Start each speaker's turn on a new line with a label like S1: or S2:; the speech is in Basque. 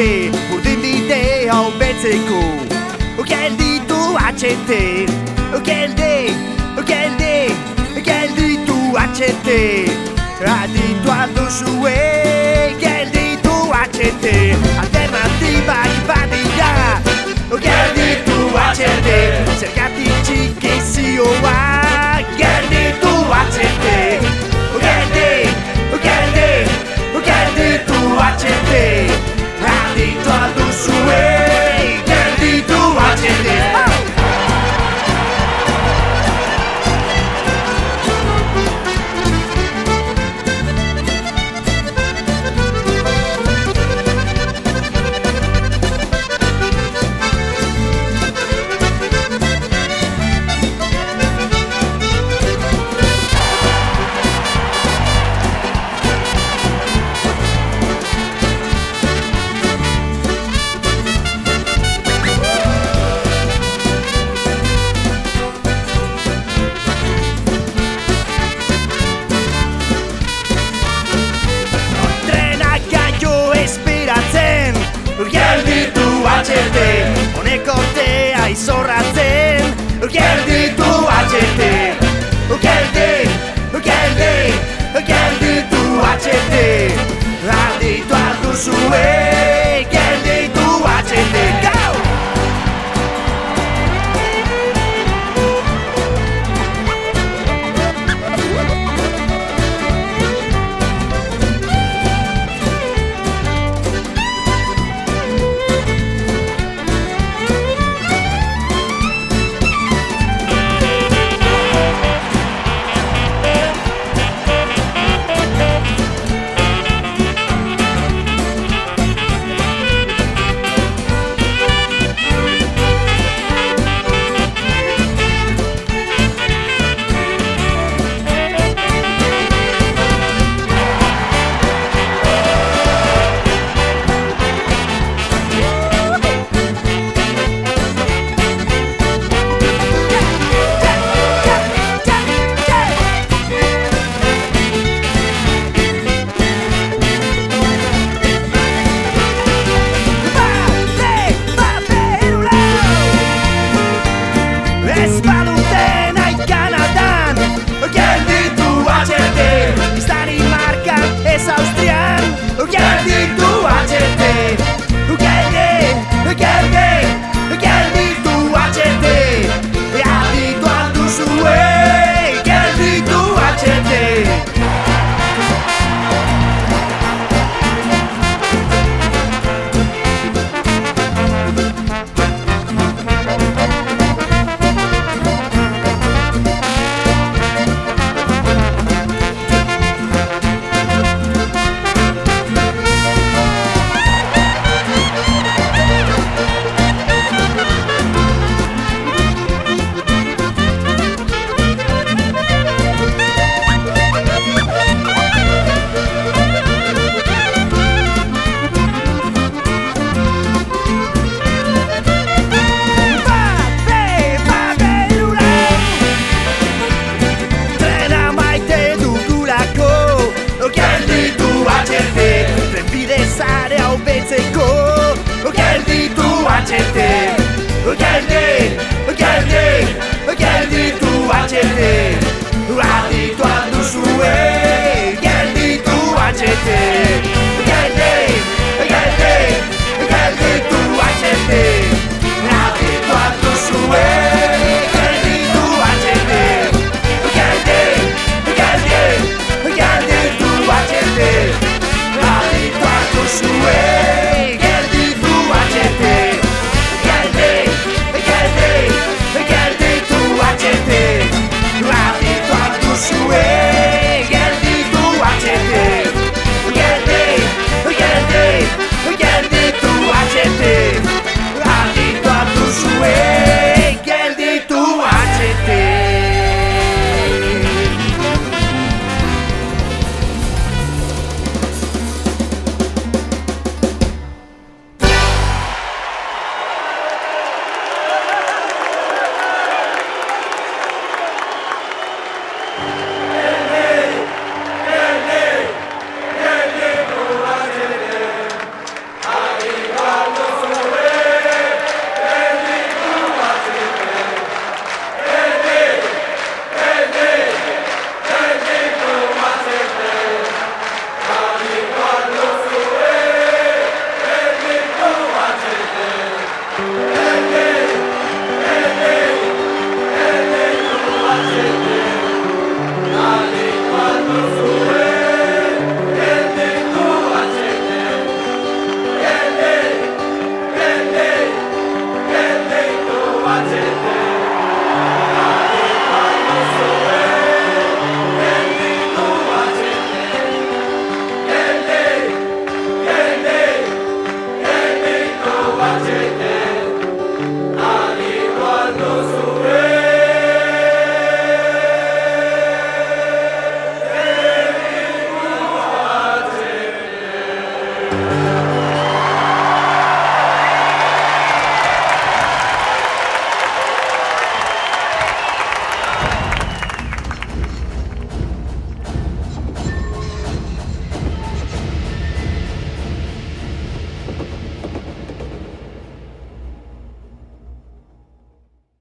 S1: HT Urdin bide hau betzeko Gelditu HT Geldi, geldi, gelditu HT Aditu alduzue Gelditu HT Alternatibak espiratzen Gelditu HT Honek ortea izorratzen Gelditu HT